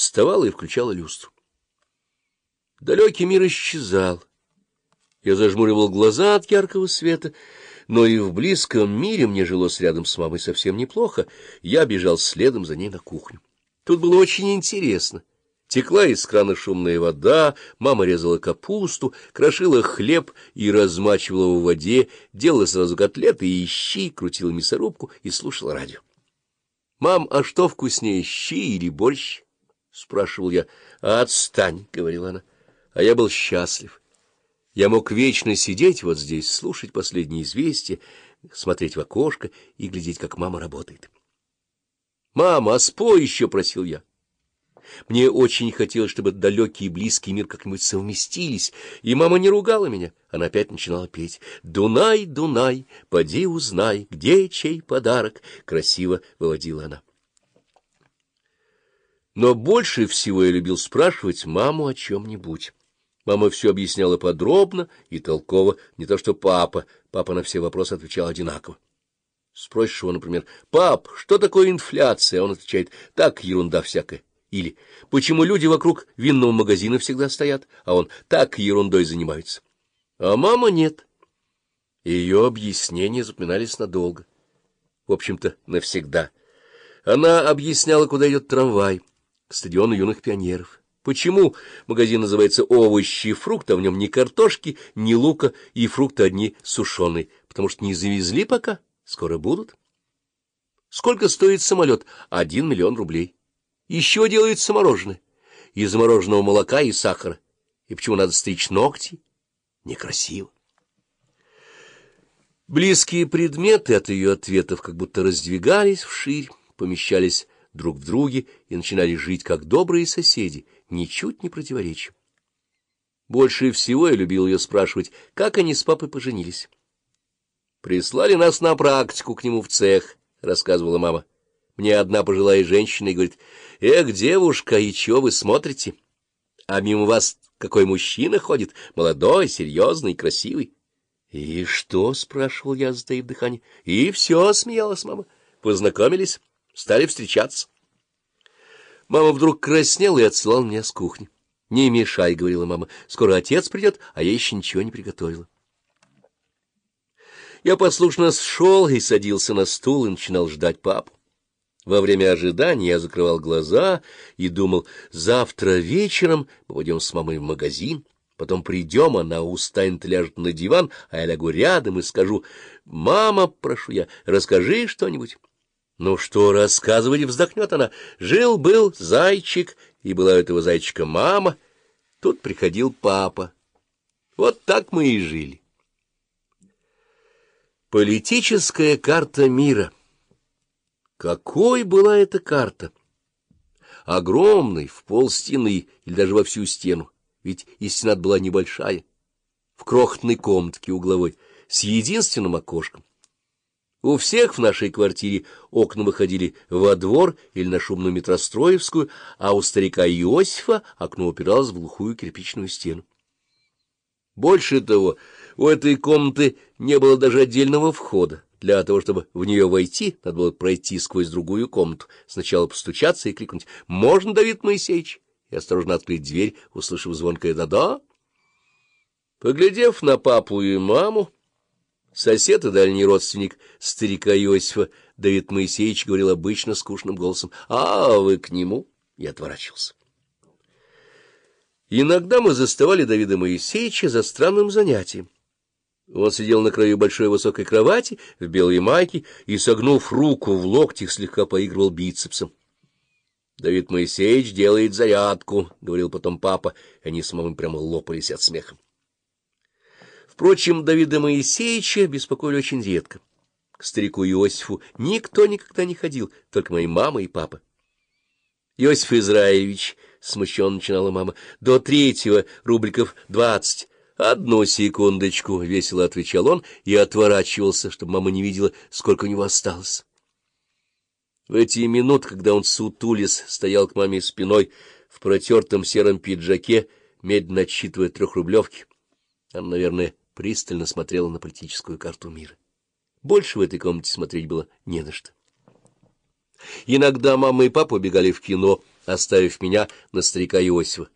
вставала и включала люстру. Далекий мир исчезал. Я зажмуривал глаза от яркого света, но и в близком мире мне жилось рядом с мамой совсем неплохо. Я бежал следом за ней на кухню. Тут было очень интересно. Текла из крана шумная вода, мама резала капусту, крошила хлеб и размачивала в воде, делала сразу котлеты и щи, крутила мясорубку и слушала радио. — Мам, а что вкуснее, щи или борщ? — спрашивал я. — Отстань, — говорила она. А я был счастлив. Я мог вечно сидеть вот здесь, слушать последние известия, смотреть в окошко и глядеть, как мама работает. — Мама, а спой еще, — просил я. Мне очень хотелось, чтобы далекий и близкий мир как-нибудь совместились, и мама не ругала меня. Она опять начинала петь. «Дунай, Дунай, поди узнай, где чей подарок?» Красиво выводила она. Но больше всего я любил спрашивать маму о чем-нибудь. Мама все объясняла подробно и толково, не то что папа. Папа на все вопросы отвечал одинаково. Спросишь его, например, «Пап, что такое инфляция?» Он отвечает, «Так, ерунда всякая». Или «Почему люди вокруг винного магазина всегда стоят?» А он «Так, ерундой занимаются». А мама нет. Ее объяснения запоминались надолго. В общем-то, навсегда. Она объясняла, куда идет трамвай, к стадиону юных пионеров. Почему магазин называется «Овощи и фрукты», а в нем ни картошки, ни лука, и фрукты одни сушеные? Потому что не завезли пока, скоро будут. Сколько стоит самолет? Один миллион рублей. Еще делается мороженое. Из мороженого молока и сахара. И почему надо стричь ногти? Некрасиво. Близкие предметы от ее ответов как будто раздвигались вширь, помещались друг в друге и начинали жить как добрые соседи, ничуть не противоречия. Больше всего я любил ее спрашивать, как они с папой поженились. «Прислали нас на практику к нему в цех», — рассказывала мама. Мне одна пожилая женщина и говорит, «Эх, девушка, и чего вы смотрите? А мимо вас какой мужчина ходит, молодой, серьезный, красивый». «И что?» — спрашивал я, затаив дыхание. «И все», — смеялась мама. «Познакомились, стали встречаться». Мама вдруг краснела и отсылала меня с кухни. «Не мешай», — говорила мама, — «скоро отец придет, а я еще ничего не приготовила». Я послушно шел и садился на стул и начинал ждать папу. Во время ожидания я закрывал глаза и думал, завтра вечером мы пойдем с мамой в магазин, потом придем, она устанет ляжет на диван, а я лягу рядом и скажу, «Мама, прошу я, расскажи что-нибудь». «Ну что рассказывать?» — вздохнет она. «Жил-был зайчик, и была у этого зайчика мама. Тут приходил папа. Вот так мы и жили». Политическая карта мира — какой была эта карта? Огромной, в пол стены или даже во всю стену, ведь и стена была небольшая, в крохотной комнатке угловой, с единственным окошком. У всех в нашей квартире окна выходили во двор или на шумную метростроевскую, а у старика Иосифа окно упиралось в глухую кирпичную стену. Больше того, у этой комнаты не было даже отдельного входа. Для того, чтобы в нее войти, надо было пройти сквозь другую комнату, сначала постучаться и крикнуть «Можно, Давид Моисеевич?» и осторожно открыть дверь, услышав звонкое «да-да». Поглядев на папу и маму, сосед и дальний родственник старика Иосифа, Давид Моисеевич говорил обычно скучным голосом «А, вы к нему?» и отворачивался. Иногда мы заставали Давида Моисеевича за странным занятием. Он сидел на краю большой высокой кровати в белой майке и, согнув руку в локтях, слегка поигрывал бицепсом. — Давид Моисеевич делает зарядку, — говорил потом папа, и они с мамой прямо лопались от смеха. Впрочем, Давида Моисеевича беспокоили очень редко. К старику Иосифу никто никогда не ходил, только мои мама и папа. — Иосиф Израилевич, — смущенно начинала мама, — до третьего рубликов двадцать. «Одну секундочку», — весело отвечал он и отворачивался, чтобы мама не видела, сколько у него осталось. В эти минуты, когда он сутулис стоял к маме спиной в протертом сером пиджаке, медленно отсчитывая трехрублевки, она, наверное, пристально смотрела на политическую карту мира. Больше в этой комнате смотреть было не на что. Иногда мама и папа убегали в кино, оставив меня на старика Иосифа.